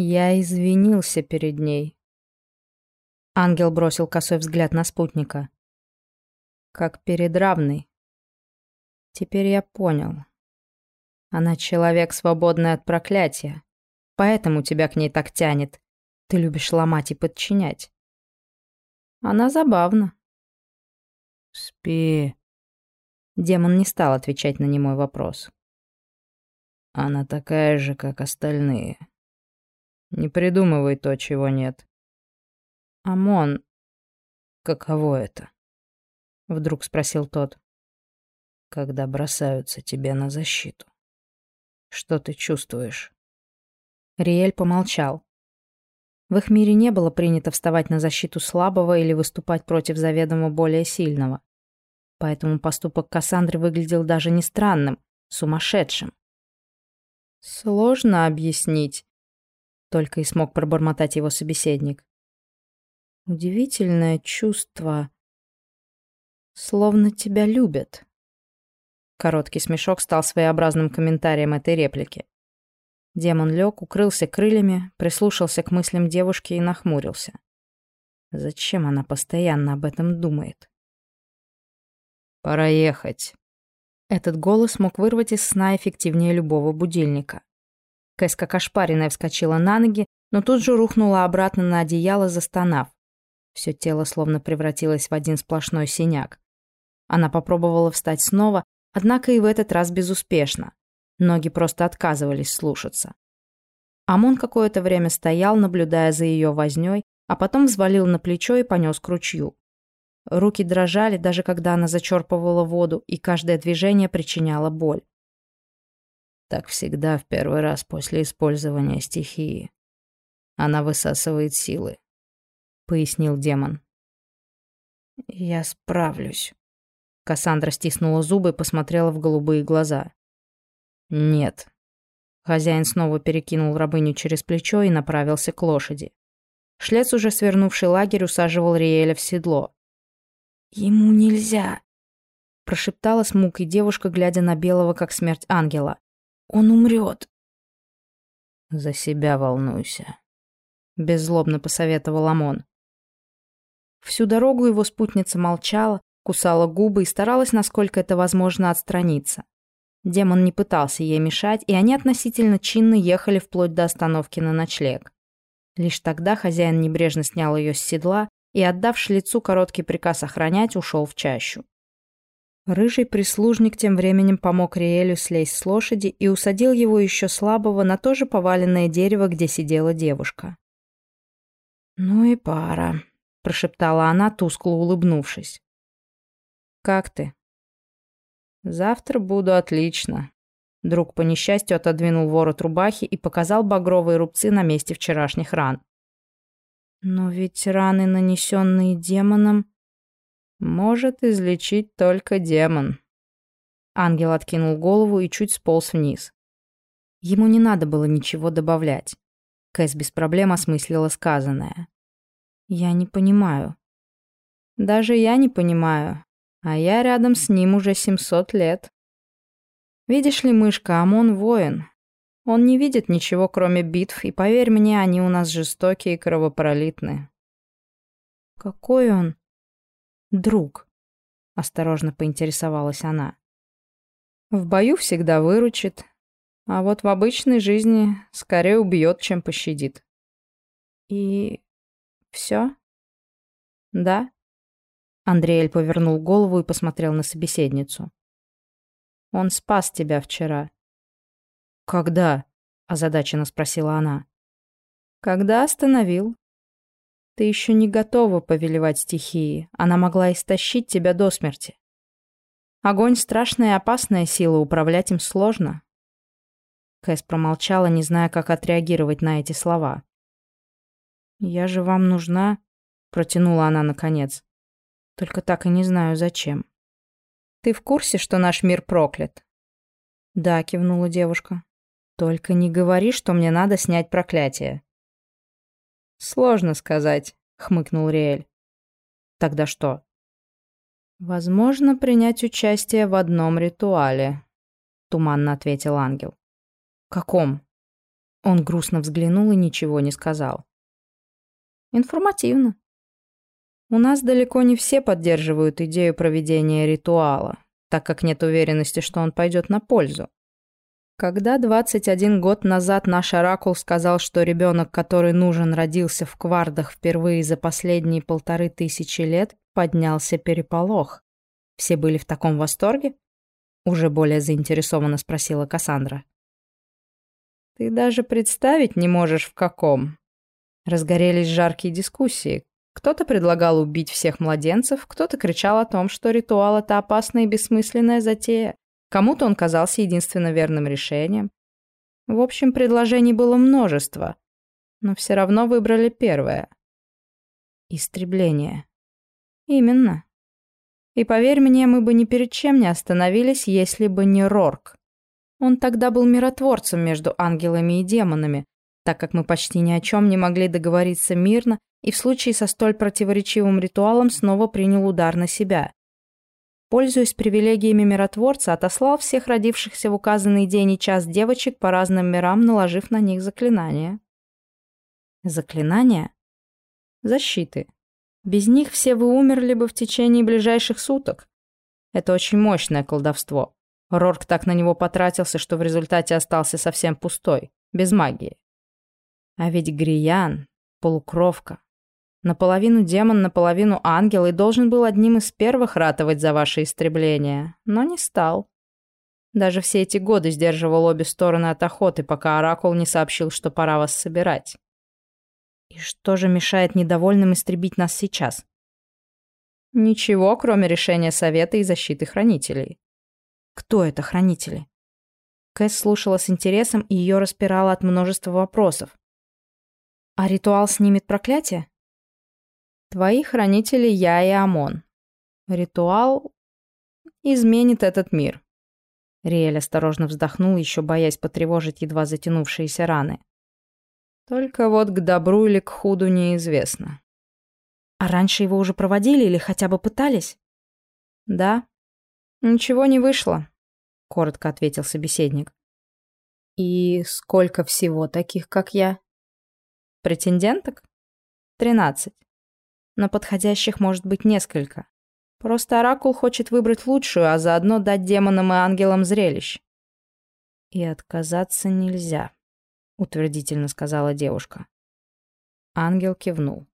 Я извинился перед ней. Ангел бросил косой взгляд на спутника. Как перед равной. Теперь я понял. Она человек, свободный от проклятия. Поэтому тебя к ней так тянет. Ты любишь ломать и подчинять. Она забавна. Спи. Демон не стал отвечать на немой вопрос. Она такая же, как остальные. Не придумывай то, чего нет. Амон, каково это? Вдруг спросил тот. Когда бросаются тебе на защиту. Что ты чувствуешь? Риэль помолчал. В их мире не было принято вставать на защиту слабого или выступать против заведомо более сильного. Поэтому поступок Кассандры выглядел даже не странным, сумасшедшим. «Сложно объяснить», — только и смог пробормотать его собеседник. «Удивительное чувство, словно тебя любят». Короткий смешок стал своеобразным комментарием этой реплики. Демон лег, укрылся крыльями, прислушался к мыслям девушки и нахмурился. Зачем она постоянно об этом думает? «Пора ехать». Этот голос мог вырвать из сна эффективнее любого будильника. Кэс как ошпаренная вскочила на ноги, но тут же рухнула обратно на одеяло, застонав. Все тело словно превратилось в один сплошной синяк. Она попробовала встать снова, однако и в этот раз безуспешно. Ноги просто отказывались слушаться. Амон какое-то время стоял, наблюдая за ее вознёй, а потом взвалил на плечо и понес к ручью. Руки дрожали, даже когда она зачерпывала воду, и каждое движение причиняло боль. Так всегда в первый раз после использования стихии. Она высасывает силы, — пояснил демон. «Я справлюсь». Кассандра стиснула зубы и посмотрела в голубые глаза. «Нет». Хозяин снова перекинул рабыню через плечо и направился к лошади. Шлец, уже свернувший лагерь, усаживал Риэля в седло. «Ему нельзя», — прошептала с мукой девушка, глядя на белого, как смерть ангела. «Он умрет». «За себя волнуйся», — беззлобно посоветовал Амон. Всю дорогу его спутница молчала, кусала губы и старалась, насколько это возможно, отстраниться. Демон не пытался ей мешать, и они относительно чинно ехали вплоть до остановки на ночлег. Лишь тогда хозяин небрежно снял ее с седла и, отдав шлицу короткий приказ охранять, ушел в чащу. Рыжий прислужник тем временем помог Риэлю слезть с лошади и усадил его еще слабого на то же поваленное дерево, где сидела девушка. «Ну и пара», — прошептала она, тускло улыбнувшись. «Как ты?» Завтра буду отлично. Друг по несчастью отодвинул ворот рубахи и показал багровые рубцы на месте вчерашних ран. Но ведь раны, нанесенные демоном, может излечить только демон. Ангел откинул голову и чуть сполз вниз. Ему не надо было ничего добавлять. Кэс без проблем осмыслила сказанное. «Я не понимаю». «Даже я не понимаю. А я рядом с ним уже 700 лет. Видишь ли, мышка, Амон воин. Он не видит ничего, кроме битв, и, поверь мне, они у нас жестокие и кровопролитные. Какой он друг? Осторожно поинтересовалась она. В бою всегда выручит, а вот в обычной жизни скорее убьет, чем пощадит. И все? Да? Андреэль повернул голову и посмотрел на собеседницу. «Он спас тебя вчера». «Когда?» – озадаченно спросила она. «Когда остановил. Ты еще не готова повелевать стихии. Она могла истощить тебя до смерти. Огонь – страшная и опасная сила, управлять им сложно». Кэс промолчала, не зная, как отреагировать на эти слова. «Я же вам нужна», – протянула она наконец. Только так и не знаю, зачем. Ты в курсе, что наш мир проклят? Да, кивнула девушка. Только не говори, что мне надо снять проклятие. Сложно сказать, хмыкнул Риэль. Тогда что? Возможно, принять участие в одном ритуале, туманно ответил ангел. Каком? Он грустно взглянул и ничего не сказал. Информативно. У нас далеко не все поддерживают идею проведения ритуала, так как нет уверенности, что он пойдет на пользу. Когда 21 год назад наш оракул сказал, что ребенок, который нужен, родился в Квардах впервые за последние полторы тысячи лет, поднялся переполох. Все были в таком восторге? Уже более заинтересованно спросила Кассандра. Ты даже представить не можешь в каком. Разгорелись жаркие дискуссии. Кто-то предлагал убить всех младенцев, кто-то кричал о том, что ритуал — это опасная и бессмысленная затея. Кому-то он казался единственно верным решением. В общем, предложений было множество, но все равно выбрали первое. Истребление. Именно. И поверь мне, мы бы ни перед чем не остановились, если бы не Рорк. Он тогда был миротворцем между ангелами и демонами, так как мы почти ни о чем не могли договориться мирно и в случае со столь противоречивым ритуалом снова принял удар на себя пользуясь привилегиями миротворца, отослал всех родившихся в указанный день и час девочек по разным мирам, наложив на них заклинания. Заклинания? Защиты. Без них все вы умерли бы в течение ближайших суток. Это очень мощное колдовство. Рорк так на него потратился, что в результате остался совсем пустой, без магии. А ведь Гриян — полукровка, Наполовину демон, наполовину ангел и должен был одним из первых ратовать за ваше истребление, но не стал. Даже все эти годы сдерживал обе стороны от охоты, пока Оракул не сообщил, что пора вас собирать. И что же мешает недовольным истребить нас сейчас? Ничего, кроме решения Совета и защиты хранителей. Кто это хранители? Кэс слушала с интересом, и ее распирало от множества вопросов. А ритуал снимет проклятие? Твои хранители я и Амон. Ритуал изменит этот мир. Риэль осторожно вздохнул, еще боясь потревожить едва затянувшиеся раны. Только вот к добру или к худу неизвестно. А раньше его уже проводили или хотя бы пытались? Да. Ничего не вышло, коротко ответил собеседник. И сколько всего таких, как я? Претенденток? Тринадцать но подходящих может быть несколько. Просто Оракул хочет выбрать лучшую, а заодно дать демонам и ангелам зрелищ. «И отказаться нельзя», — утвердительно сказала девушка. Ангел кивнул.